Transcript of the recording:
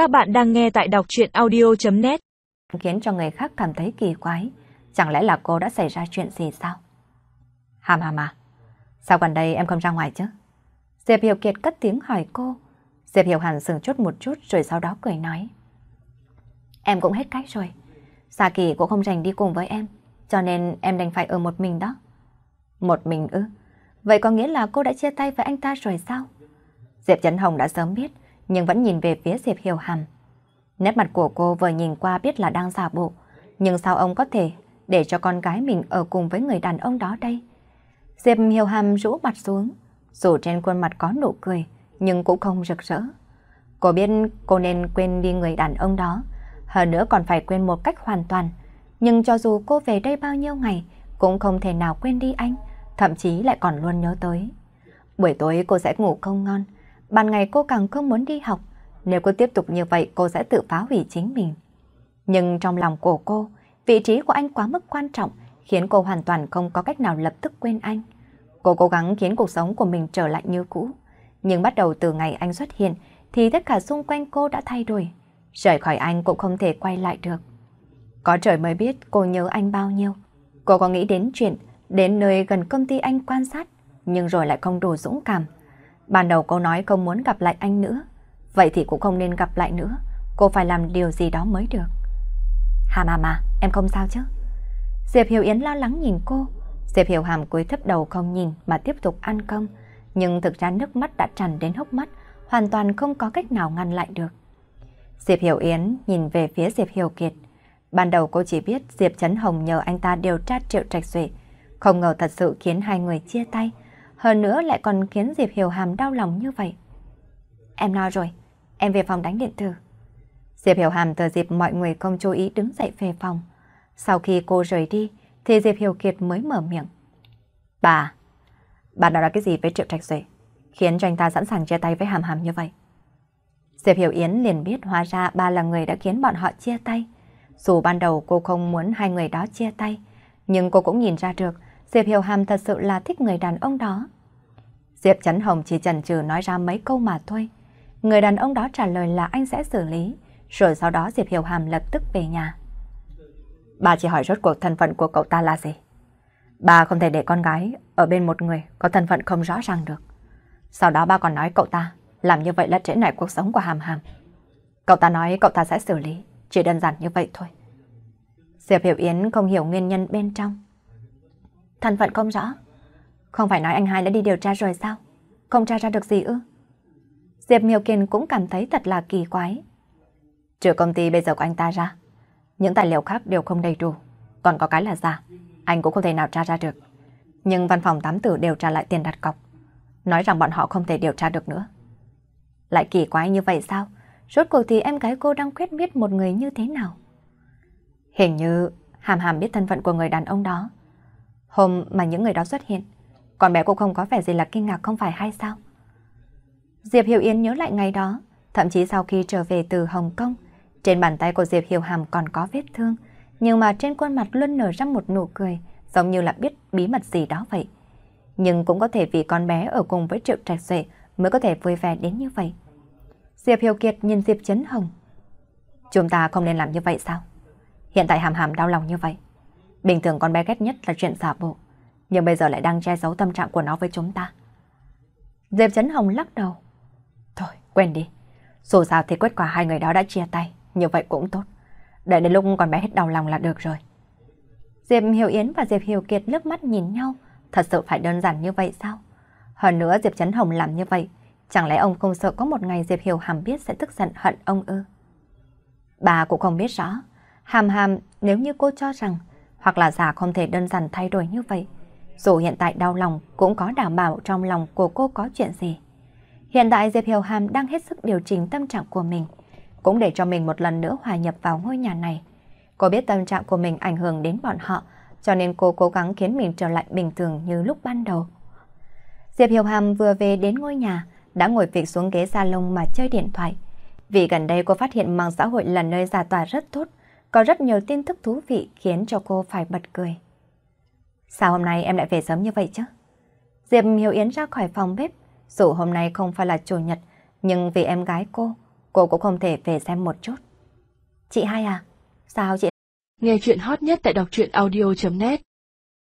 Các bạn đang nghe tại đọc chuyện audio.net Khiến cho người khác cảm thấy kỳ quái. Chẳng lẽ là cô đã xảy ra chuyện gì sao? Hàm hàm à, sao gần đây em không ra ngoài chứ? Diệp Hiểu Kiệt cất tiếng hỏi cô. Diệp Hiểu Hàn sừng chút một chút rồi sau đó cười nói. Em cũng hết cách rồi. Sa Kỳ cũng không rành đi cùng với em, cho nên em đành phải ở một mình đó. Một mình ư? Vậy có nghĩa là cô đã chia tay với anh ta rồi sao? Diệp Trấn Hồng đã sớm biết, nhưng vẫn nhìn về phía Diệp Hiểu Hàm. Nét mặt của cô vừa nhìn qua biết là đang giả bộ, nhưng sao ông có thể để cho con gái mình ở cùng với người đàn ông đó đây? Diệp Hiểu Hàm rũ mặt xuống, dù trên khuôn mặt có nụ cười, nhưng cũng không rực rỡ. Cô biết cô nên quên đi người đàn ông đó, hơn nữa còn phải quên một cách hoàn toàn. Nhưng cho dù cô về đây bao nhiêu ngày, cũng không thể nào quên đi anh, thậm chí lại còn luôn nhớ tới. Buổi tối cô sẽ ngủ không ngon, ban ngày cô càng không muốn đi học. Nếu cô tiếp tục như vậy cô sẽ tự phá hủy chính mình. Nhưng trong lòng của cô, vị trí của anh quá mức quan trọng, khiến cô hoàn toàn không có cách nào lập tức quên anh. Cô cố gắng khiến cuộc sống của mình trở lại như cũ. Nhưng bắt đầu từ ngày anh xuất hiện, thì tất cả xung quanh cô đã thay đổi. Rời khỏi anh cũng không thể quay lại được. Có trời mới biết cô nhớ anh bao nhiêu. Cô có nghĩ đến chuyện đến nơi gần công ty anh quan sát, nhưng rồi lại không đủ dũng cảm. Ban đầu cô nói không muốn gặp lại anh nữa. Vậy thì cũng không nên gặp lại nữa. Cô phải làm điều gì đó mới được. Hà mà mà, em không sao chứ? Diệp Hiểu Yến lo lắng nhìn cô. Diệp Hiểu Hàm cúi thấp đầu không nhìn mà tiếp tục ăn cơm. Nhưng thực ra nước mắt đã tràn đến hốc mắt, hoàn toàn không có cách nào ngăn lại được. Diệp Hiểu Yến nhìn về phía Diệp Hiểu Kiệt. Ban đầu cô chỉ biết Diệp Trấn Hồng nhờ anh ta điều tra Triệu Trạch Duệ. Không ngờ thật sự khiến hai người chia tay. Hơn nữa lại còn khiến Diệp Hiểu Hàm đau lòng như vậy. Em no rồi, em về phòng đánh điện tử. Diệp Hiểu Hàm tờ dịp mọi người không chú ý đứng dậy về phòng. Sau khi cô rời đi, thì Diệp Hiểu Kiệt mới mở miệng. Bà, bà đã nói cái gì với Triệu Trạch Duệ, khiến cho anh ta sẵn sàng chia tay với Hàm Hàm như vậy? Diệp Hiểu Yến liền biết hóa ra ba là người đã khiến bọn họ chia tay. Dù ban đầu cô không muốn hai người đó chia tay, nhưng cô cũng nhìn ra được Diệp Hiểu Hàm thật sự là thích người đàn ông đó. Diệp Chấn Hồng chỉ chần chừ nói ra mấy câu mà thôi. Người đàn ông đó trả lời là anh sẽ xử lý, rồi sau đó Diệp Hiểu Hàm lập tức về nhà. Bà chỉ hỏi rốt cuộc thân phận của cậu ta là gì? Bà không thể để con gái ở bên một người có thân phận không rõ ràng được. Sau đó ba còn nói cậu ta làm như vậy là trễ nải cuộc sống của Hàm Hàm. Cậu ta nói cậu ta sẽ xử lý, chỉ đơn giản như vậy thôi. Diệp Hiểu Yến không hiểu nguyên nhân bên trong. Thân phận không rõ. Không phải nói anh hai đã đi điều tra rồi sao? Không tra ra được gì ư? Diệp Miêu Kiên cũng cảm thấy thật là kỳ quái. Trừ công ty bây giờ của anh ta ra, những tài liệu khác đều không đầy đủ, còn có cái là giả, anh cũng không thể nào tra ra được. Nhưng văn phòng tám tử đều trả lại tiền đặt cọc, nói rằng bọn họ không thể điều tra được nữa. Lại kỳ quái như vậy sao? Rốt cuộc thì em gái cô đang quyết biết một người như thế nào? Hình như Hàm Hàm biết thân phận của người đàn ông đó. Hôm mà những người đó xuất hiện, con bé cũng không có vẻ gì là kinh ngạc không phải hay sao? Diệp Hiểu Yến nhớ lại ngày đó, thậm chí sau khi trở về từ Hồng Kông, trên bàn tay của Diệp Hiểu Hàm còn có vết thương, nhưng mà trên khuôn mặt luôn nở ra một nụ cười, giống như là biết bí mật gì đó vậy. Nhưng cũng có thể vì con bé ở cùng với Triệu Trạch Duệ mới có thể vui vẻ đến như vậy. Diệp Hiểu Kiệt nhìn Diệp Chấn Hồng. Chúng ta không nên làm như vậy sao? Hiện tại hàm hàm đau lòng như vậy. Bình thường con bé ghét nhất là chuyện giả bộ. Nhưng bây giờ lại đang che giấu tâm trạng của nó với chúng ta. Diệp Trấn Hồng lắc đầu. Thôi, quên đi. Dù sao thì kết quả hai người đó đã chia tay. Như vậy cũng tốt. Đợi đến lúc con bé hết đau lòng là được rồi. Diệp Hiểu Yến và Diệp Hiểu Kiệt lướt mắt nhìn nhau. Thật sự phải đơn giản như vậy sao? Hơn nữa Diệp Trấn Hồng làm như vậy, chẳng lẽ ông không sợ có một ngày Diệp Hiểu Hàm biết sẽ tức giận hận ông ư? Bà cũng không biết rõ, Hàm Hàm nếu như cô cho rằng hoặc là giả không thể đơn giản thay đổi như vậy, dù hiện tại đau lòng cũng có đảm bảo trong lòng của cô có chuyện gì. Hiện tại Diệp Hiểu Hàm đang hết sức điều chỉnh tâm trạng của mình, cũng để cho mình một lần nữa hòa nhập vào ngôi nhà này. Cô biết tâm trạng của mình ảnh hưởng đến bọn họ, cho nên cô cố gắng khiến mình trở lại bình thường như lúc ban đầu. Diệp Hiểu Hàm vừa về đến ngôi nhà, đã ngồi phịch xuống ghế salon mà chơi điện thoại. Vì gần đây cô phát hiện mạng xã hội là nơi giả tỏa rất tốt, có rất nhiều tin tức thú vị khiến cho cô phải bật cười. Sao hôm nay em lại về sớm như vậy chứ? Diệp Hiểu Yến ra khỏi phòng bếp, dù hôm nay không phải là chủ nhật, nhưng vì em gái cô, cô cũng không thể về xem một chút. Chị hai à? Sao chị? Nghe chuyện hot nhất tại đọc truyện audio.net